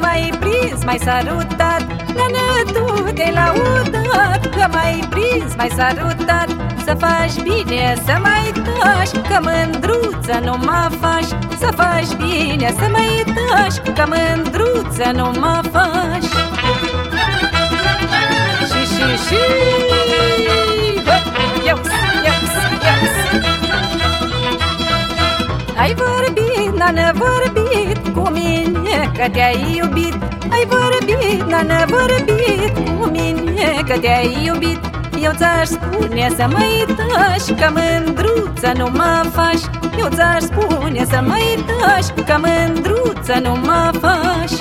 mai prins, mai salutat Nana, tu te-ai laudat Că mai prins, mai salutat Să faci bine, să mai tași Că mândruță nu mă faci. Să faci bine, să mai tași Că mândruță nu mă faci. Și, și, și Ios, ios, ios Ai vorbit, n-a vorbit cu mine Că te-ai iubit. Ai vorbit, n-a vorbit cu mine Că te-ai iubit. Eu ți-aș spune să mă itași Că mândruță nu mă faci. Eu ți-aș spune să mă itași Că mândruță nu mă faci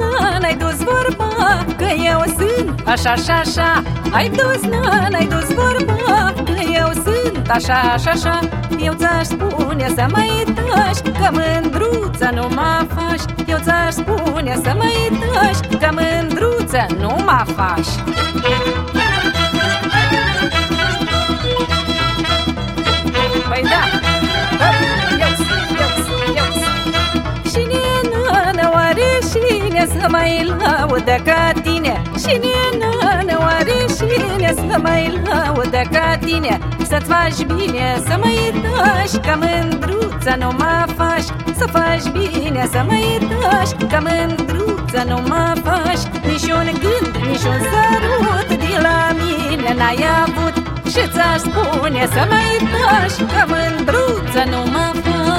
Ai dus, nan, ai dus vorba Că eu sunt așa, așa, așa. Ai dus, nan, ai dus vorba Că eu sunt așa, așa, așa. Eu ți-aș spune să mă itași Că mândruță nu mă faci. Eu ți-aș spune să mă itași Că mândruță nu mă faci să mai laudă ca tine. Și nenă, oare cine să mai laudă ca tine. Să-ți faci bine, să mă iertași Că mândruță nu mă faci. Să faci bine, să mă iertași Că mândruță nu mă faci. Nici un gând, nici un sărut De la mine n-ai avut. Și ți-aș spune să mă iertași Că mândruță nu mă faci